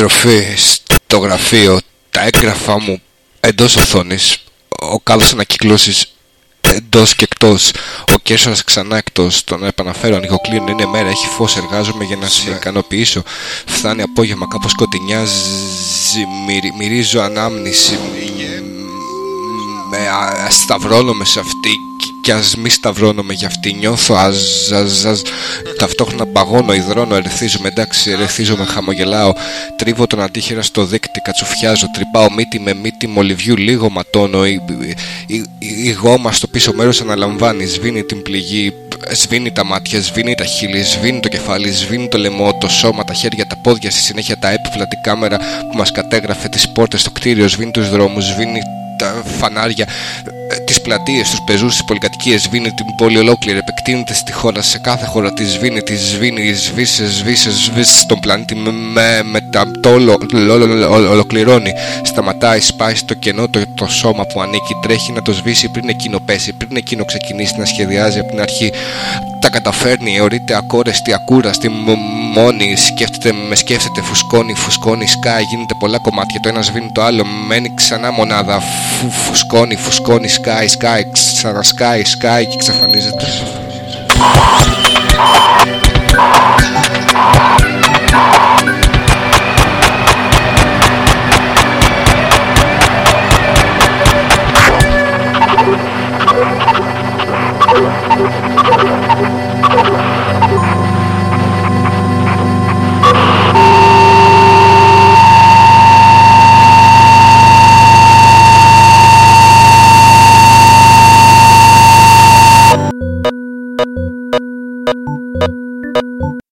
Επιστροφή στο γραφείο, τα έγγραφά μου εντός οθόνης, ο κάδος ανακυκλώσεις εντός και εκτός, ο Κέσσαρας ξανά εκτός, τον επαναφέρω, ανοιγοκλίνω, είναι μέρα, έχει φως, εργάζομαι για να σε ικανοποιήσω. Φτάνει απόγευμα, κάπως σκοτεινιάζει, μυρίζω ανάμνηση, με σταυρώνομαι σε αυτή κι ας μη σταυρώνομαι για αυτή. Νιώθω ας, ας, ας, ταυτόχρονα παγώνω, υδρώνω, ερεθίζομαι. Εντάξει ερεθίζομαι, χαμογελάω τρίβω τον αντίχειρα στο δίκτυ, κατσουφιάζω τρυπάω μύτη με μύτη μολυβιού λίγο ματώνω η, η, η, γόμα στο πίσω μέρος αναλαμβάνει σβήνει την πληγή σβήνει τα μάτια, σβήνει τα χείλη, σβήνει το κεφάλι, σβήνει το λαιμό, το σώμα, τα χέρια, τα πόδια, στη συνέχεια τα έπιπλα, την κάμερα που μας κατέγραφε, τις πόρτες, το κτίριο, σβήνει τους δρόμους, σβήνει τα φανάρια, ε, τις πλατείες, τους πεζούς, τις πολυκατοικίες, σβήνει την πόλη ολόκληρη, επεκτείνεται στη χώρα, σε κάθε χώρα τη σβήνει, τη σβήνει, σβήσε, σβήσε, σβήσε τον πλανήτη με, με, τα, το όλο, ολοκληρώνει. Σταματάει, σπάει στο κενό το, το σώμα που ανήκει, τρέχει να το σβήσει πριν εκείνο πέσει, πριν εκείνο ξεκινήσει να σχεδιάζει από την αρχή. Τα καταφέρνει, εωρείται ακόρεστη, ακούραστη, μόνη, σκέφτεται, με σκέφτεται, φουσκώνει, φουσκώνει, σκάει, γίνεται πολλά κομμάτια, το ένας σβήνει το άλλο, μένει ξανά μονάδα, φου, φουσκώνει, φουσκώνει, σκάει, σκάει, ξανασκάει, σκάει και εξαφανίζεται.